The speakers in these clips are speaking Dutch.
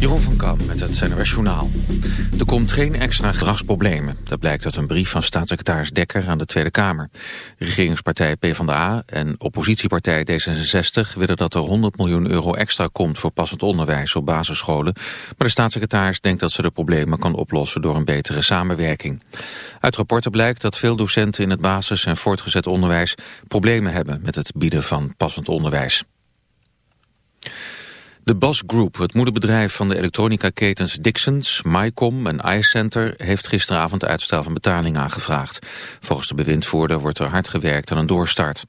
Jeroen van Kam met het CNRS Journaal. Er komt geen extra gedragsproblemen. Dat blijkt uit een brief van staatssecretaris Dekker aan de Tweede Kamer. Regeringspartij PvdA en oppositiepartij D66 willen dat er 100 miljoen euro extra komt voor passend onderwijs op basisscholen. Maar de staatssecretaris denkt dat ze de problemen kan oplossen door een betere samenwerking. Uit rapporten blijkt dat veel docenten in het basis- en voortgezet onderwijs problemen hebben met het bieden van passend onderwijs. De Bas Group, het moederbedrijf van de elektronica-ketens Dixons, MyCom en iCenter, heeft gisteravond uitstel van betaling aangevraagd. Volgens de bewindvoerder wordt er hard gewerkt aan een doorstart.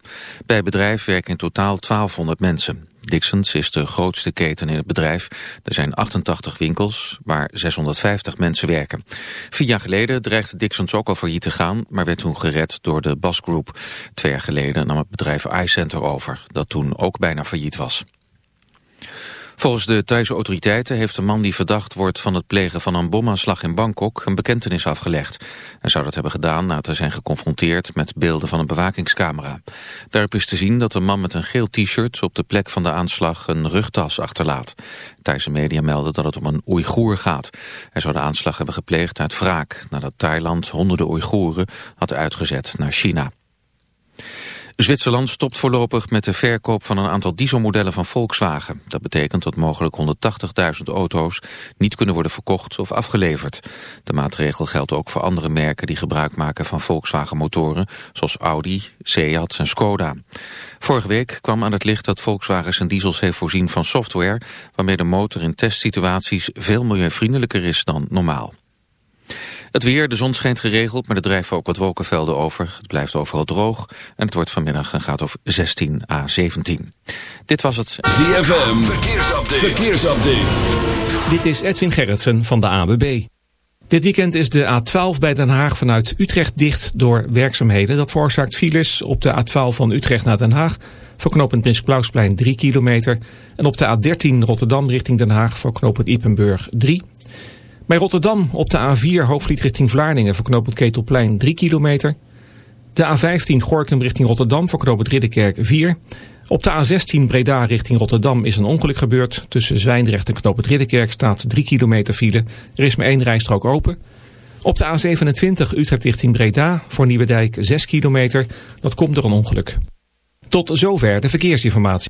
Bij het bedrijf werken in totaal 1200 mensen. Dixons is de grootste keten in het bedrijf. Er zijn 88 winkels waar 650 mensen werken. Vier jaar geleden dreigde Dixons ook al failliet te gaan, maar werd toen gered door de Bas Group. Twee jaar geleden nam het bedrijf iCenter over, dat toen ook bijna failliet was. Volgens de Thaise autoriteiten heeft de man die verdacht wordt van het plegen van een bomaanslag in Bangkok een bekentenis afgelegd. Hij zou dat hebben gedaan na te zijn geconfronteerd met beelden van een bewakingscamera. Daarop is te zien dat een man met een geel t-shirt op de plek van de aanslag een rugtas achterlaat. Thaise media melden dat het om een Oeigoer gaat. Hij zou de aanslag hebben gepleegd uit wraak nadat Thailand honderden Oeigoeren had uitgezet naar China. Zwitserland stopt voorlopig met de verkoop van een aantal dieselmodellen van Volkswagen. Dat betekent dat mogelijk 180.000 auto's niet kunnen worden verkocht of afgeleverd. De maatregel geldt ook voor andere merken die gebruik maken van Volkswagen motoren, zoals Audi, Seat en Skoda. Vorige week kwam aan het licht dat Volkswagen zijn diesels heeft voorzien van software, waarmee de motor in testsituaties veel milieuvriendelijker is dan normaal. Het weer, de zon schijnt geregeld, maar er drijven ook wat wolkenvelden over. Het blijft overal droog en het wordt vanmiddag een graad of 16 à 17. Dit was het ZFM, verkeersupdate. verkeersupdate. Dit is Edwin Gerritsen van de AWB. Dit weekend is de A12 bij Den Haag vanuit Utrecht dicht door werkzaamheden. Dat veroorzaakt files op de A12 van Utrecht naar Den Haag... voor knooppunt Prins Klausplein 3 kilometer... en op de A13 Rotterdam richting Den Haag voor knooppunt Ippenburg 3 bij Rotterdam op de A4 hoofdvliet richting Vlaardingen voor knooppunt Ketelplein 3 kilometer. De A15 Gorkum richting Rotterdam voor knooppunt Ridderkerk 4. Op de A16 Breda richting Rotterdam is een ongeluk gebeurd. Tussen Zwijndrecht en knooppunt Ridderkerk staat 3 kilometer file. Er is maar één rijstrook open. Op de A27 Utrecht richting Breda voor Nieuwedijk 6 kilometer. Dat komt door een ongeluk. Tot zover de verkeersinformatie.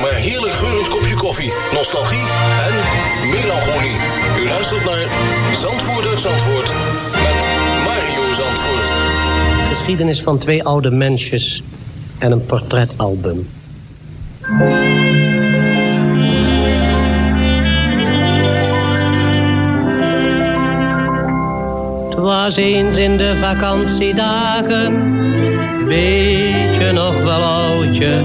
maar heerlijk geurend kopje koffie, nostalgie en melancholie. U luistert naar Zandvoort uit Zandvoort met Mario Zandvoort. Geschiedenis van twee oude mensjes en een portretalbum. Was eens in de vakantiedagen, weet je nog wel oudje,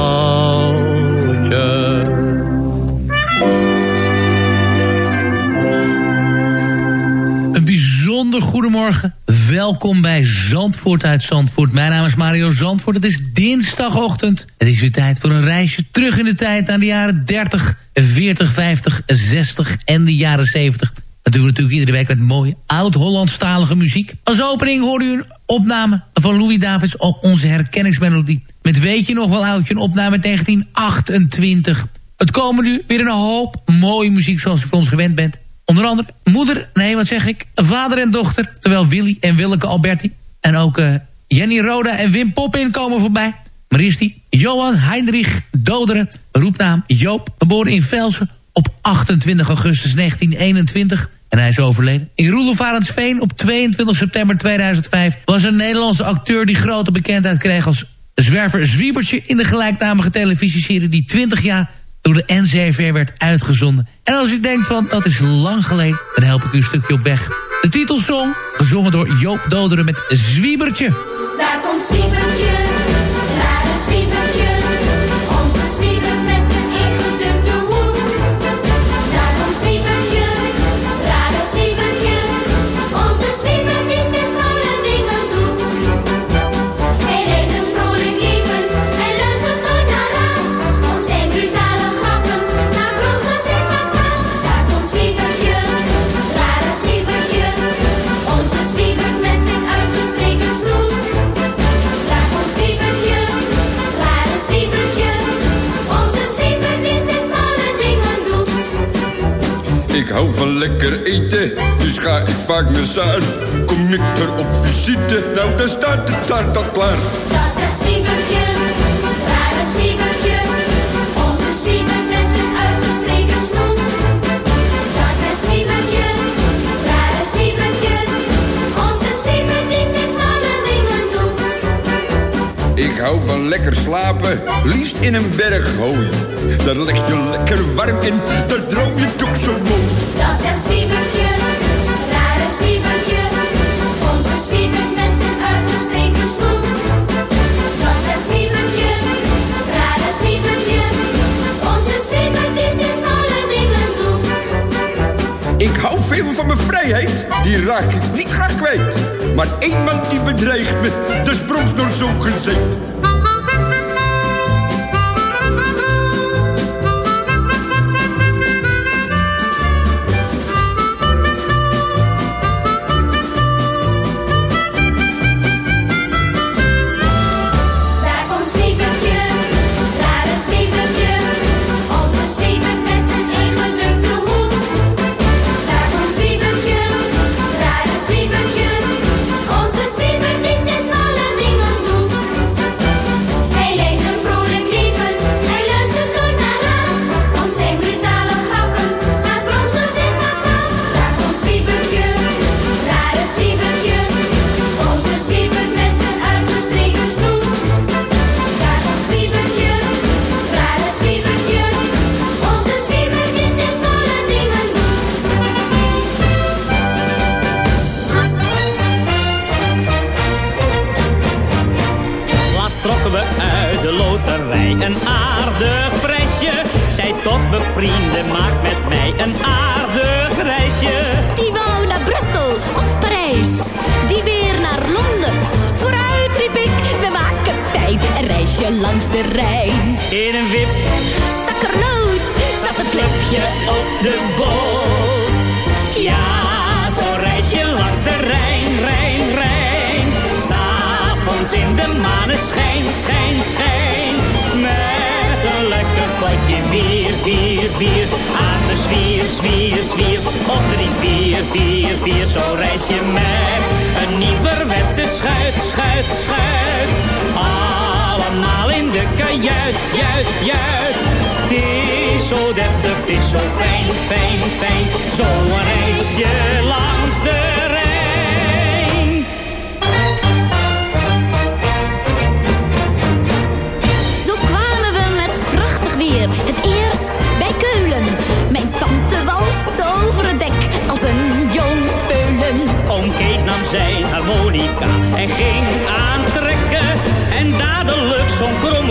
Goedemorgen. Welkom bij Zandvoort uit Zandvoort. Mijn naam is Mario Zandvoort. Het is dinsdagochtend. Het is weer tijd voor een reisje terug in de tijd... naar de jaren 30, 40, 50, 60 en de jaren 70. Dat doen natuurlijk iedere week met mooie oud-Hollandstalige muziek. Als opening hoorde u een opname van Louis Davids op onze herkenningsmelodie. Met Weet je nog wel oudje, een opname uit 1928. Het komen nu weer een hoop mooie muziek zoals u van ons gewend bent. Onder andere moeder, nee wat zeg ik, vader en dochter. Terwijl Willy en Willeke Alberti. En ook eh, Jenny Roda en Wim Poppin komen voorbij. Maar eerst die Johan Heinrich Doderen, roepnaam Joop, geboren in Velsen op 28 augustus 1921. En hij is overleden. In Roelofarensveen op 22 september 2005 was een Nederlandse acteur die grote bekendheid kreeg als zwerver Zwiebertje in de gelijknamige televisieserie die 20 jaar door de NCRV werd uitgezonden. En als u denkt van dat is lang geleden, dan help ik u een stukje op weg. De titelsong, gezongen door Joop Doderen met Zwiebertje. Daar komt Zwiebertje, rare Zwiebertje. Ik hou van lekker eten, dus ga ik vaak naar Zaan. Kom ik er op visite, nou dan staat de taart al klaar. Dat is een zwiebertje, daar is zwiebertje. Onze zwieber met zijn uitgestreken snoet. Dat is een zwiebertje, daar is zwiebertje. Onze zwieber die steeds malle dingen doet. Ik hou van lekker slapen, liefst in een berg hooi. Daar leg je lekker warm in, daar droom je toch zo mooi. Het zijn schiefertje, raar een onze schietbert met zijn huis verstekenstoot. Dat zijn schiertje, raar een. Onze schimmert is in alle dingen doet. Ik hou veel van mijn vrijheid die raak ik niet graag kwijt. Maar één man die bedreigt me dus de sprons door zongezet.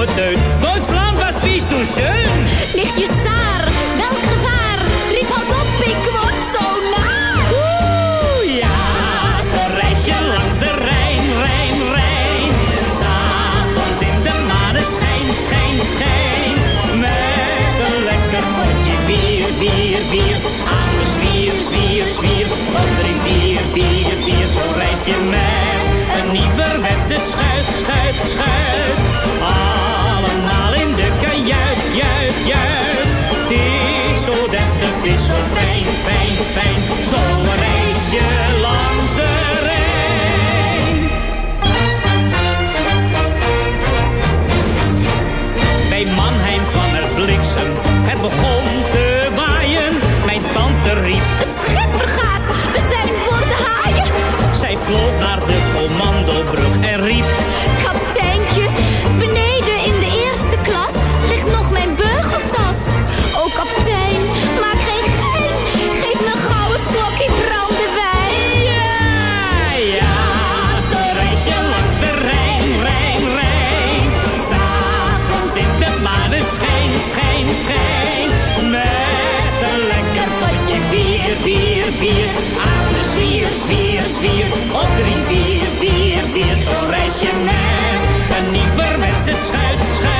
zomerteut. Bootsblam was vies toe schön. Saar, welk gevaar? Riep houd op, ik word zo naar. Oeh, ja, ze reisje langs de Rijn, Rijn, Rijn. S'avonds in de maneschijn, schijn, schijn. Met een lekker potje bier, bier, bier. Aan de zwier, zwier, zwier. Op de bier, bier. Zo reis je met een nieuwerwetse schuit, schuit, schuit. is schuit, schuit.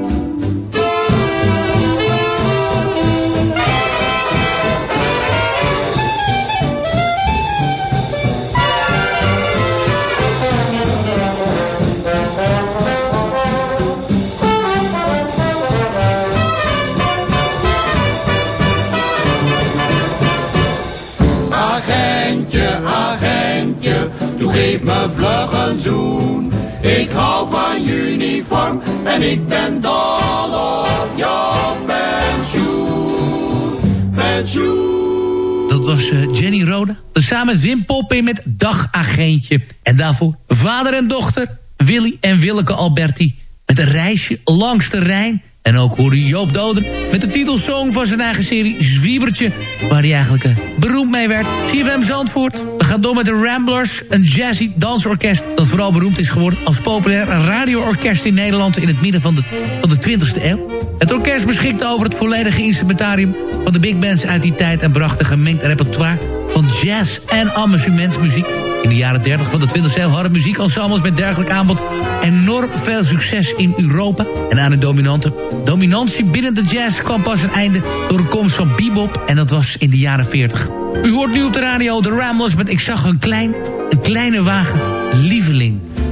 Geef me vlug een zoen. Ik hou van uniform en ik ben dol op jouw pensioen. Pensioen. Dat was eh, Jenny Rode. Samen met Wim Poppin met Dagagentje. En daarvoor vader en dochter Willy en Willeke Alberti. Met een reisje langs de Rijn. En ook hoorde Joop Doder met de titelsong van zijn eigen serie Zwiebertje. Waar hij eigenlijk eh, beroemd mee werd. CFM Zandvoort. We gaan door met de Ramblers. Een jazzy dansorkest dat vooral beroemd is geworden... als populair radioorkest in Nederland in het midden van de, van de 20e eeuw. Het orkest beschikte over het volledige instrumentarium van de big bands uit die tijd... en bracht een gemengd repertoire van jazz en amusementsmuziek. In de jaren 30 van de 20e eeuw hadden muziekensembles met dergelijk aanbod enorm veel succes in Europa. En aan de dominante dominantie binnen de jazz kwam pas een einde door de komst van bebop. En dat was in de jaren 40. U hoort nu op de radio de Ramblers met Ik zag een klein, een kleine wagen, lieveling.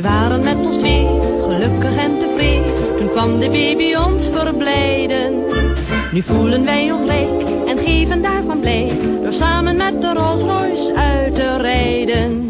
Wij waren met ons twee, gelukkig en tevreden. Toen kwam de baby ons verblijden. Nu voelen wij ons rijk en geven daarvan blij. Door samen met de Rolls Royce uit te rijden.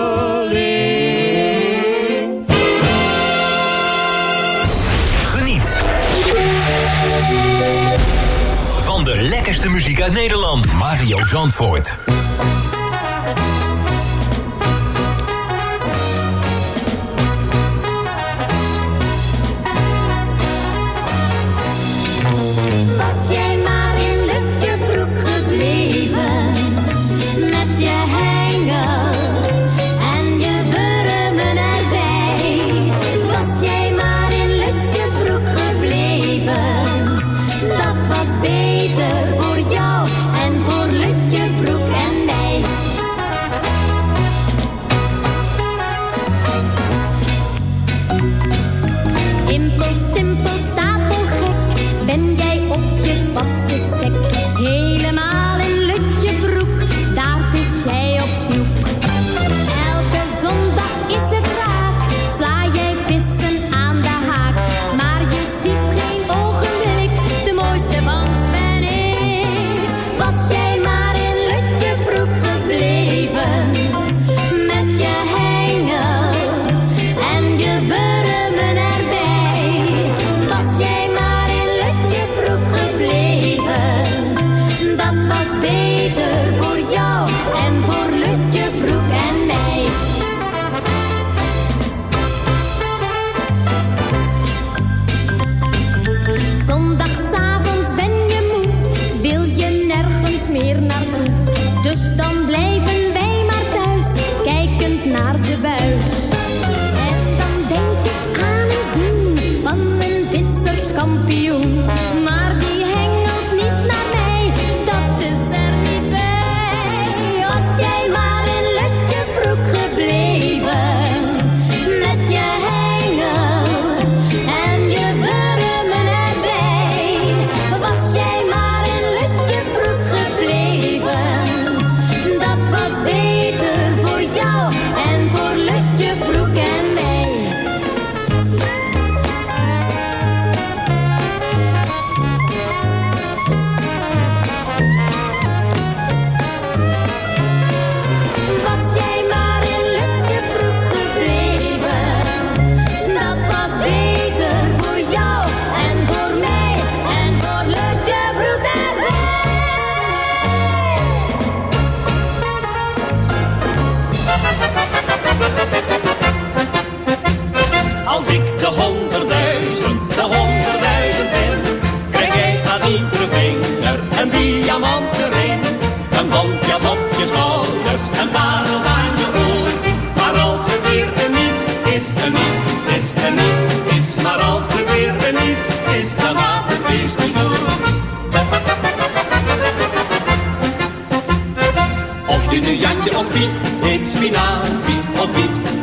De muziek uit Nederland. Mario Zandvoort.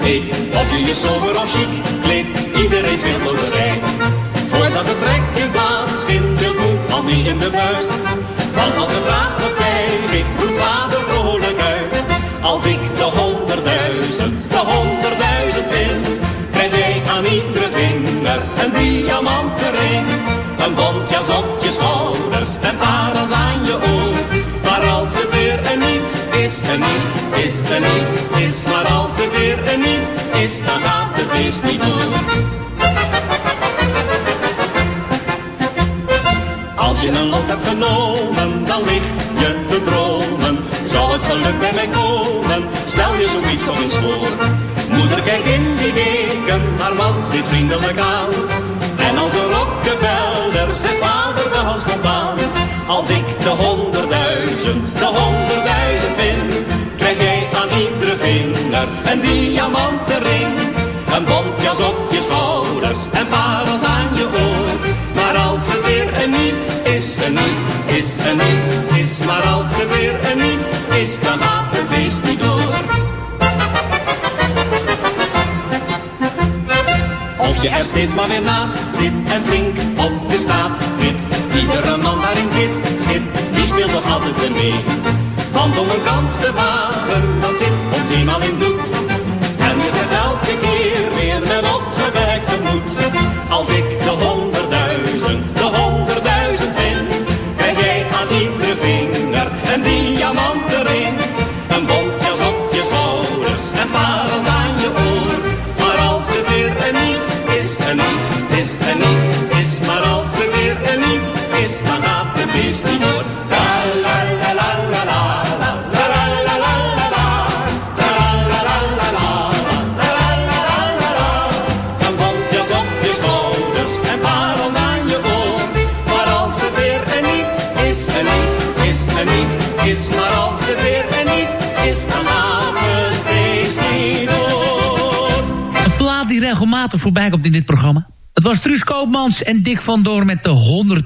Of je je sober of chic kleedt, iedereen speelt loterij. Voordat het trekken plaatsvindt, wil moe al niet in de buurt. Want als ze vraagt wat krijg ik, roept vader vrolijk uit. Als ik de honderdduizend, de honderdduizend win, krijg jij aan iedere vinger een diamanten ring. Een bontjas op je schouders en parels aan je oor. Is, een niet is, een niet is. Maar als het weer een niet is, dan gaat het feest niet door. Als je een lot hebt genomen, dan lig je te dromen. Zal het geluk bij mij komen? Stel je zoiets nog eens voor. Moeder kijkt in die weken haar man steeds vriendelijk aan. En als een Rockefeller zegt vader de hals komt. Als ik de honderdduizend, de honderdduizend iedere vinger een diamanten ring. Een bontjas op je schouders en parels aan je oor. Maar als het weer een niet is, een niet is, een niet is. Maar als het weer een niet is, dan gaat het feest niet door. Of je er steeds maar weer naast zit en flink op de staat fit. Iedere man waarin dit zit, die speelt toch altijd weer mee. Want om een kans te wagen, dan zit ons eenmaal in bloed. En je zegt elke keer weer met opgewerkt gemoed. Als ik de honderdduizend, de honderdduizend win, krijg jij aan iedere vinger een diamantenring. Een regelmatig voorbij komt in dit programma. Het was Truus Koopmans en Dick van Door met de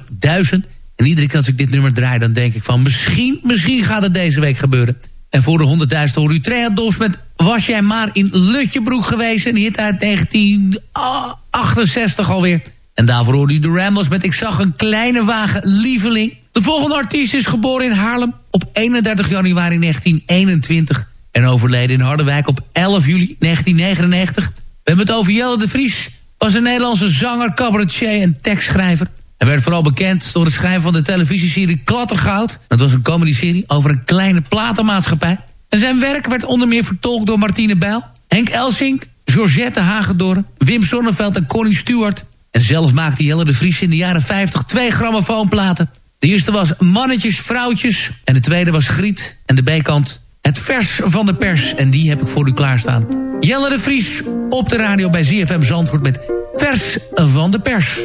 100.000. En iedere keer als ik dit nummer draai, dan denk ik van... misschien, misschien gaat het deze week gebeuren. En voor de 100.000 hoor u Trea Dolfs met... Was jij maar in Lutjebroek geweest? Een hit uit 1968 alweer. En daarvoor hoorde u de Ramblers met Ik zag een kleine wagen lieveling. De volgende artiest is geboren in Haarlem op 31 januari 1921... en overleden in Harderwijk op 11 juli 1999. We hebben het over Jelle de Vries. Was een Nederlandse zanger, cabaretier en tekstschrijver. Hij werd vooral bekend door het schrijven van de televisieserie Klattergoud. Dat was een comedyserie over een kleine platenmaatschappij. En zijn werk werd onder meer vertolkt door Martine Bijl... Henk Elsink, Georgette Hagedorn, Wim Sonneveld en Connie Stewart. En zelf maakte Jelle de Vries in de jaren 50 twee grammofoonplaten. De eerste was Mannetjes, Vrouwtjes. En de tweede was Griet. En de B-kant Het Vers van de Pers. En die heb ik voor u klaarstaan. Jelle de Vries op de radio bij ZFM Zandvoort met Vers van de Pers.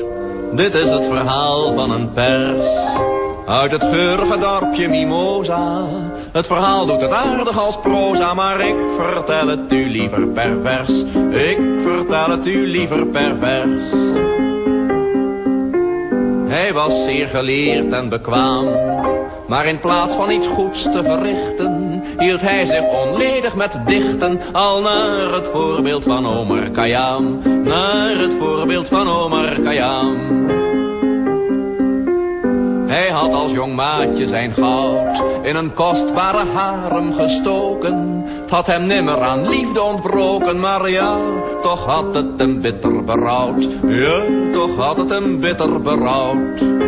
Dit is het verhaal van een pers. Uit het geurige dorpje Mimosa. Het verhaal doet het aardig als proza, maar ik vertel het u liever per vers. Ik vertel het u liever per vers. Hij was zeer geleerd en bekwaam. Maar in plaats van iets goeds te verrichten, hield hij zich onledig met dichten. Al naar het voorbeeld van Omar Khayyam, naar het voorbeeld van Omar Khayyam. Hij had als jong maatje zijn goud in een kostbare harem gestoken. Het had hem nimmer aan liefde ontbroken, maar ja, toch had het hem bitter berouwd. Ja, toch had het hem bitter berouwd.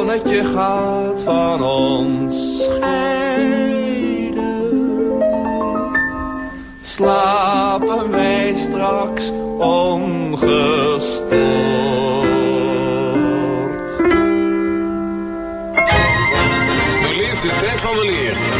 Zonnetje gaat van ons scheiden. Slapen wij straks ongestoord. Beleef de tijd van weleer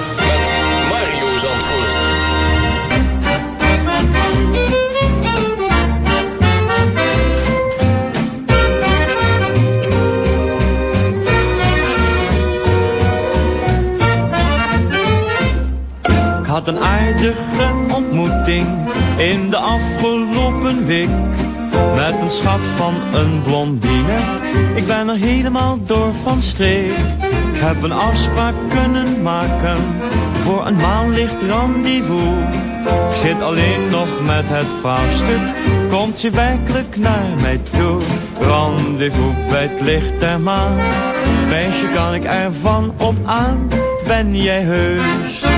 Had een aardige ontmoeting in de afgelopen week. Met een schat van een blondine, ik ben er helemaal door van streek. Ik heb een afspraak kunnen maken voor een maanlicht rendezvous. Ik zit alleen nog met het vraagstuk, komt ze werkelijk naar mij toe? Rendezvous bij het licht der maan, meisje kan ik ervan op aan, ben jij heus?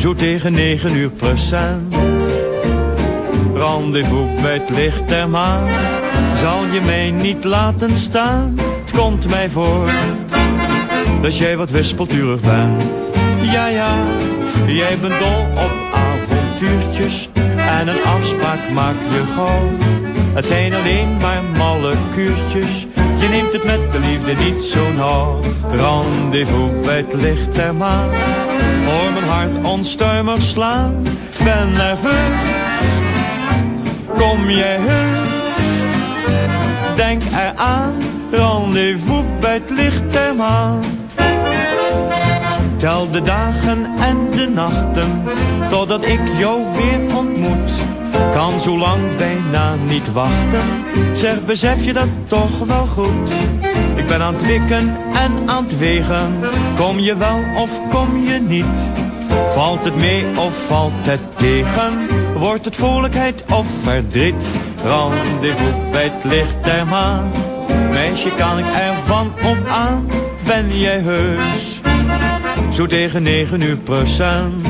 Zo tegen negen uur procent. Rendezvous bij het licht der maan, zal je mij niet laten staan? Het komt mij voor, dat jij wat wispelturig bent. Ja, ja, jij bent dol op avontuurtjes en een afspraak maak je gauw. Het zijn alleen maar malle kuurtjes, je neemt het met de liefde niet zo nauw. Rendezvous bij het licht der maan, hoor mijn hart onstuimig slaan. Ben nerveus, kom jij heus, denk eraan. Rendezvous bij het licht der maan. Tel de dagen en de nachten, totdat ik jou weer ontmoet. Kan zo lang bijna niet wachten, zeg besef je dat toch wel goed. Ik ben aan het wikken en aan het wegen, kom je wel of kom je niet. Valt het mee of valt het tegen, wordt het vrolijkheid of verdriet. Rendezvous bij het licht der maan, meisje kan ik ervan op aan, ben jij heus zo tegen negen uur procent.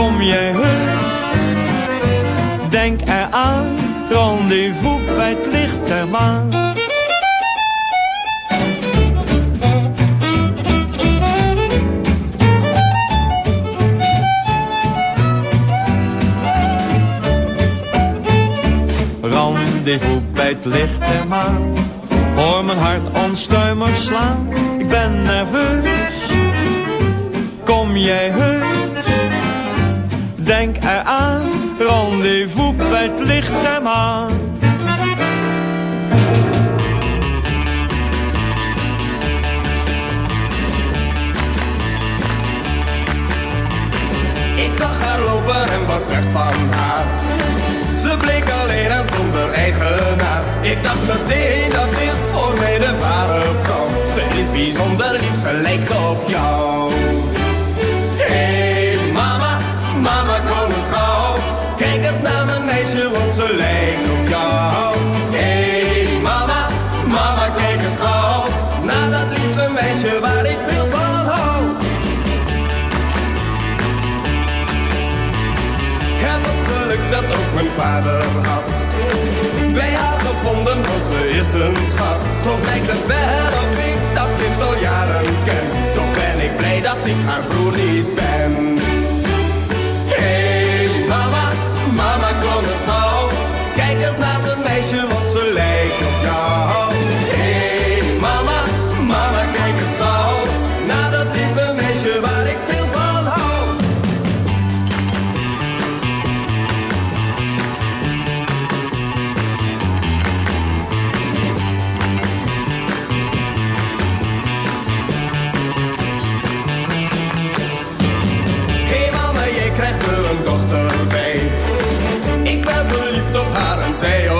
Kom jij heus, denk eraan, rendezvous bij het licht der maan. Rendezvous bij het licht der maan Hoor mijn hart onstuimig slaan, ik ben nerveus. Kom jij heus, denk eraan, rendezvous bij het licht der maan. Ik zag haar lopen en was weg van haar. Ze bleek alleen en zonder eigenaar. Ik dacht meteen dat is voor mij de ware vrouw. Ze is bijzonder lief, ze lijkt op jou. Naar mijn meisje, want ze lijkt op jou. Hey mama, mama kijk eens gauw. Naar dat lieve meisje waar ik veel van hou. Ik heb het geluk dat ook mijn vader had. Bij haar gevonden, want ze is een schat. Zo lijkt het wel of ik dat kind al jaren ken. Toch ben ik blij dat ik haar broer niet ben. Op haar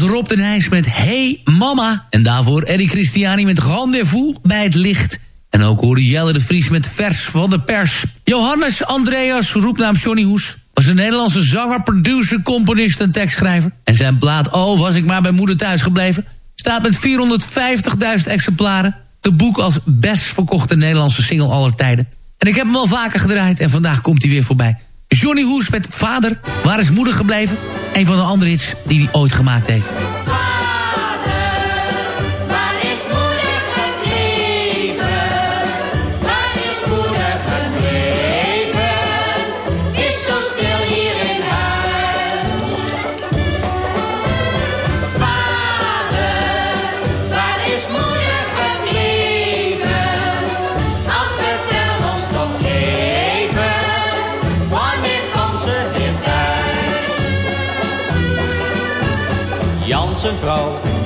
was Rob de Nijs met Hey Mama. En daarvoor Eddie Christiani met Rendezvous bij het licht. En ook hoorde de Vries met Vers van de Pers. Johannes Andreas, roepnaam Johnny Hoes... was een Nederlandse zanger, producer, componist en tekstschrijver. En zijn plaat Oh, was ik maar bij moeder thuis gebleven... staat met 450.000 exemplaren... de boek als best verkochte Nederlandse single aller tijden. En ik heb hem al vaker gedraaid en vandaag komt hij weer voorbij. Johnny Hoes met Vader, waar is moeder gebleven? Een van de andere hits die hij ooit gemaakt heeft.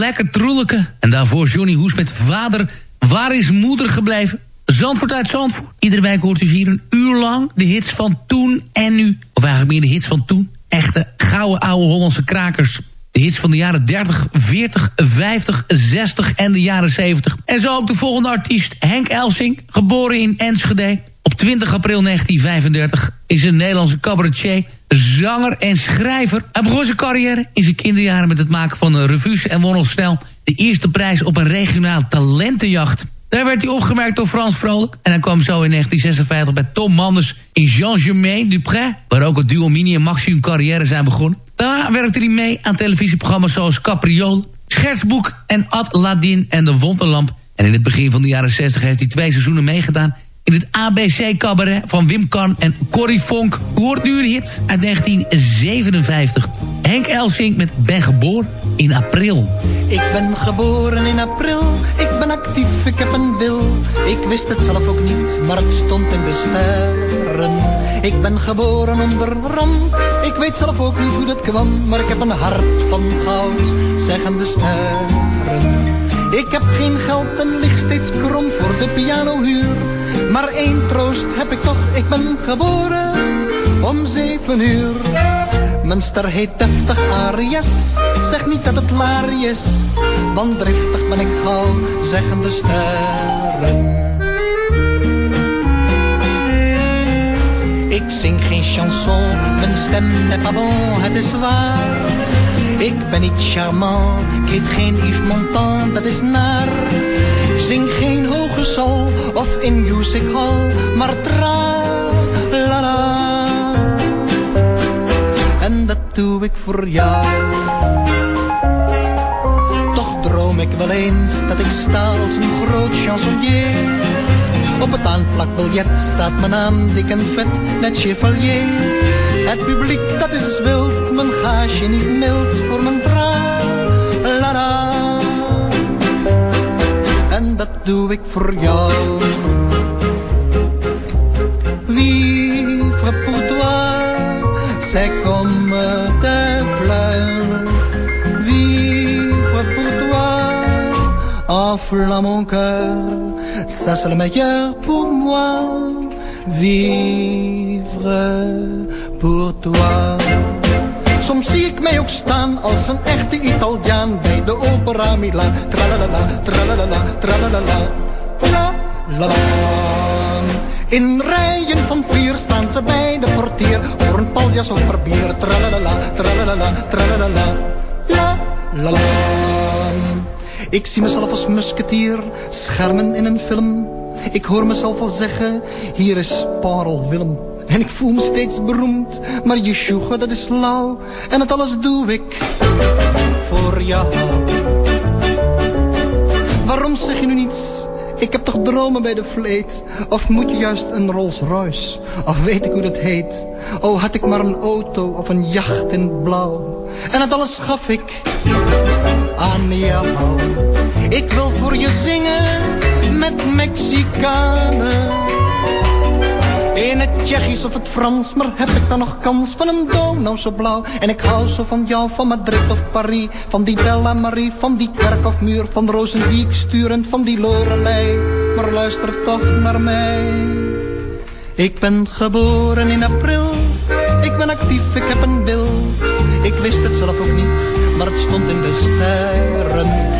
Lekker troelijke. En daarvoor Johnny Hoes met Vader, waar is moeder gebleven? Zandvoort uit Zandvoort. Iedere week hoort u hier een uur lang de hits van toen en nu. Of eigenlijk meer de hits van toen. Echte gouden oude Hollandse krakers. De hits van de jaren 30, 40, 50, 60 en de jaren 70. En zo ook de volgende artiest, Henk Elsink, geboren in Enschede. Op 20 april 1935 is een Nederlandse cabaretier, zanger en schrijver. Hij begon zijn carrière in zijn kinderjaren met het maken van revues... en won al snel de eerste prijs op een regionaal talentenjacht. Daar werd hij opgemerkt door Frans Vrolijk. En hij kwam zo in 1956 bij Tom Manders in Jean-Germain Dupré... waar ook het duo Mini en Maxi hun carrière zijn begonnen. Daarna werkte hij mee aan televisieprogramma's zoals Capriole... Schertsboek en Aladdin en de Wonderlamp. En in het begin van de jaren 60 heeft hij twee seizoenen meegedaan... in het ABC-cabaret van Wim Kan en Corrie Vonk. U hoort nu uit 1957. Henk Elsink met Ben geboren in april. Ik ben geboren in april, ik ben actief, ik heb een wil. Ik wist het zelf ook niet, maar het stond in de sterren. Ik ben geboren onder ramp, ik weet zelf ook niet hoe dat kwam. Maar ik heb een hart van goud, zeggen de sterren. Ik heb geen geld en lig steeds krom voor de pianohuur. Maar één troost heb ik toch, ik ben geboren om zeven uur. Mijn ster heet deftig Arias, zeg niet dat het laar is. Want driftig ben ik gauw, zeggen de sterren. Ik zing geen chanson, mijn stem n'est pas bon, het is waar. Ik ben niet charmant, ik heet geen Yves Montand, dat is naar. Zing geen hoge of in music hall, maar tra la la. En dat doe ik voor jou. Toch droom ik wel eens dat ik sta als een groot chansonnier. Op het aanplakbiljet staat mijn naam dik en vet, net chevalier. Het publiek dat is wild, mijn gaasje niet mild voor mijn tra la la. Vivre pour toi, c'est comme des fleurs. Vivre pour toi, enflamme mon cœur, ça c'est le meilleur pour moi. Vivre pour toi. Soms zie ik mij ook staan als een echte Italiaan bij de opera Milaan. Tralalala, tralalala, tralalala, la la la. In rijen van vier staan ze bij de portier voor een paljas of per bier. Tralalala, tralalala, tralalala, la la la. Ik zie mezelf als musketier, schermen in een film. Ik hoor mezelf al zeggen, hier is Parel Willem. En ik voel me steeds beroemd, maar Yeshua dat is lauw. En dat alles doe ik voor jou. Waarom zeg je nu niets? Ik heb toch dromen bij de vleet? Of moet je juist een Rolls Royce? Of weet ik hoe dat heet? Oh, had ik maar een auto of een jacht in blauw. En dat alles gaf ik aan jou. Ik wil voor je zingen met Mexicanen. In het Tsjechisch of het Frans, maar heb ik dan nog kans van een nou zo blauw? En ik hou zo van jou, van Madrid of Paris, van die Bella Marie, van die kerk of muur, van rozen die ik en van die Lorelei. Maar luister toch naar mij. Ik ben geboren in april, ik ben actief, ik heb een wil. Ik wist het zelf ook niet, maar het stond in de sterren.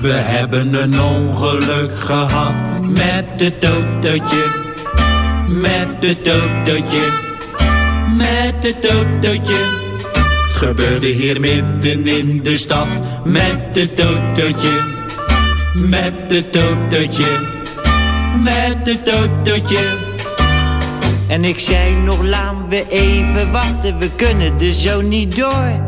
We hebben een ongeluk gehad met het autootje. Met het autootje. Met het autootje. Het gebeurde hier midden in de stad. Met het autootje. Met het autootje. Met het autootje. En ik zei nog, laten we even wachten, we kunnen er zo niet door.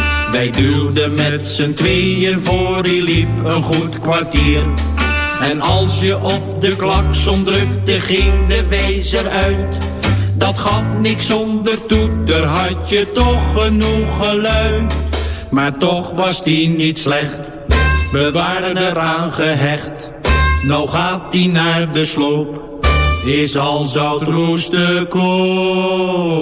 Wij duwden met z'n tweeën voor, hij liep een goed kwartier. En als je op de klakson drukte, ging de wezer uit. Dat gaf niks zonder toeter, had je toch genoeg geluid. Maar toch was die niet slecht, we waren eraan gehecht. Nou gaat die naar de sloop, is al zout roest te koop.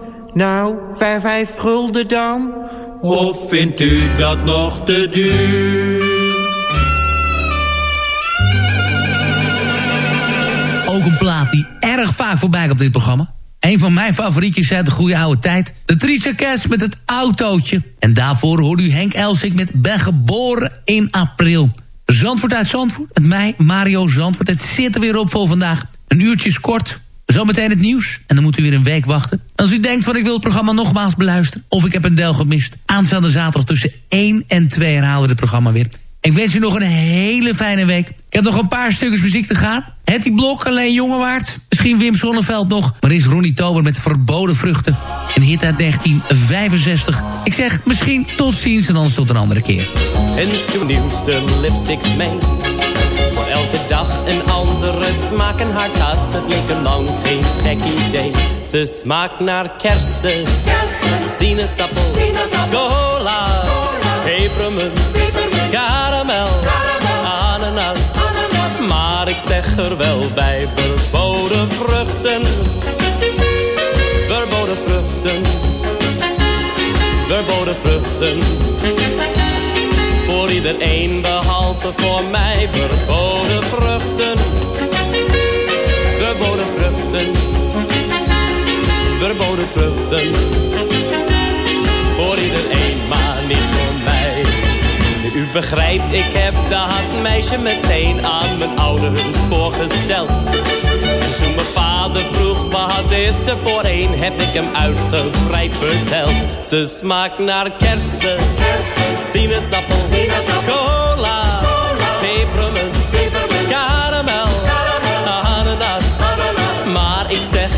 Nou, vijf, vijf gulden dan? Of vindt u dat nog te duur? Ook een plaat die erg vaak voorbij komt op dit programma. Een van mijn favorietjes uit de goede oude tijd. De Trisha Cash met het autootje. En daarvoor hoorde u Henk Elsik met Ben geboren in april. Zandvoort uit Zandvoort. Met mij, Mario Zandvoort. Het zit er weer op voor vandaag. Een uurtje is kort. Zometeen het nieuws. En dan moet u weer een week wachten. Als u denkt van ik wil het programma nogmaals beluisteren. Of ik heb een deel gemist. Aanstaande zaterdag tussen 1 en 2 herhalen we het programma weer. Ik wens u nog een hele fijne week. Ik heb nog een paar stukjes muziek te gaan. Hetty Blok, alleen Jongewaard. Misschien Wim Sonneveld nog. Maar is Ronnie Tober met Verboden Vruchten. Een hit uit 1965. Ik zeg misschien tot ziens en anders tot een andere keer. Lipsticks. Dag. Een andere smaak en haar tas. Dat leek hem lang geen gek idee. Ze smaakt naar kersen, sinaasappel, cola, pepermunt, karamel, ananas. Maar ik zeg er wel bij, verboden vruchten, verboden vruchten, verboden vruchten. Voor iedereen behalve voor mij, verboden vruchten, verboden vruchten verboden vruchten. Voor iedereen, maar niet voor mij. U begrijpt, ik heb dat meisje meteen aan mijn ouders voorgesteld. En toen mijn vader vroeg, wat is er voor een, heb ik hem uitgebreid verteld. Ze smaakt naar kersen, sinaasappel, cola,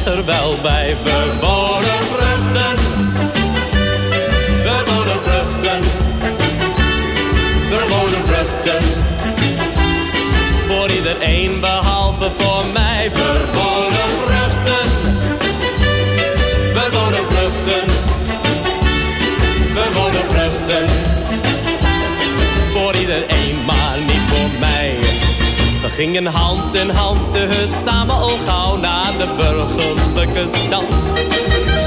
er wel bij, verboden gingen hand in hand dus samen al gauw naar de burgerlijke stand.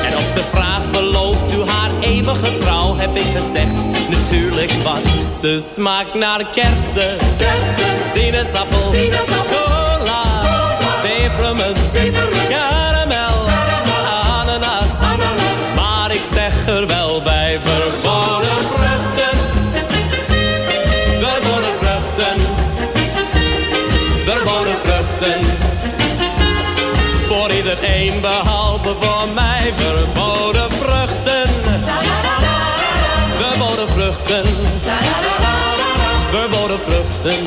En op de vraag belooft u haar eeuwige trouw heb ik gezegd? Natuurlijk wat. Ze smaakt naar kersen, kersen. sinaasappel, sinaasappel. cola, pepermunt, karamel, ananas. Maar ik zeg er wel bij verboden vruchten. Behalve voor mij verboden vruchten. Verboden vruchten. Verboden vruchten.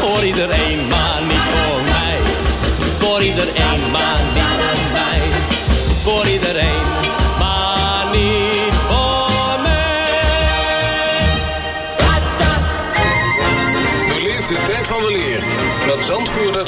Voor iedereen,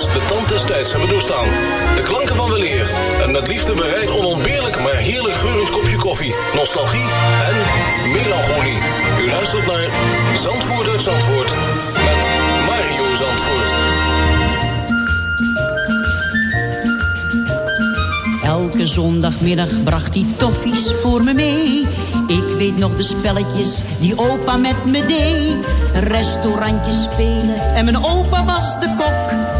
de tand des tijds hebben doorstaan. De klanken van weleer en met liefde bereid onontbeerlijk maar heerlijk geurend kopje koffie, nostalgie en melancholie. U luistert naar Zandvoort uit Zandvoort met Mario Zandvoort. Elke zondagmiddag bracht hij toffies voor me mee. Ik weet nog de spelletjes die opa met me deed. Restaurantjes spelen en mijn opa was de kok.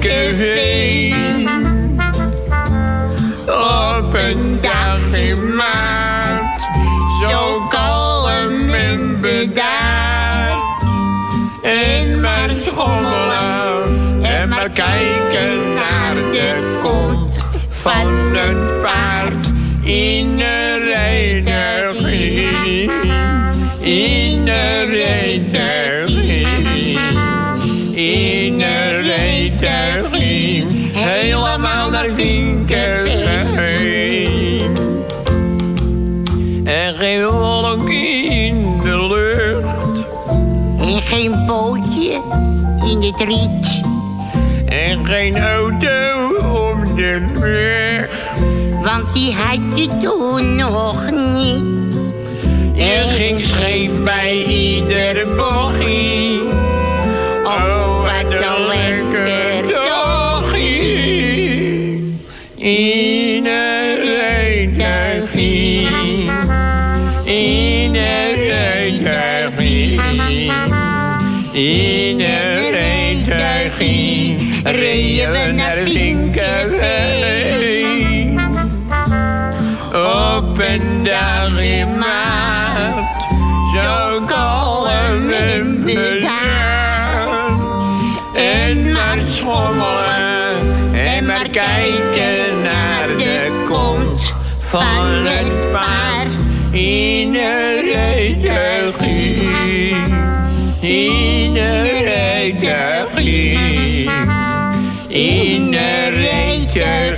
Vinkenveen. Op een dag in maart, zo kalm en bedaard. En maar schommelen en maar kijken naar de kont van het paard in een Vinkenveen. En geen wolk in de lucht. En geen bootje in het riet. En geen auto op de weg. Want die had je toen nog niet. Je ging scheef bij iedere bochie. Een dag in maart. Zo kalm en bedaard. En maar schommelen en maar kijken naar de kont van het paard in een rijtuigie. In een rijtuigie. In een rijtuigie.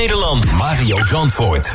Nederland. Mario Zandvoort.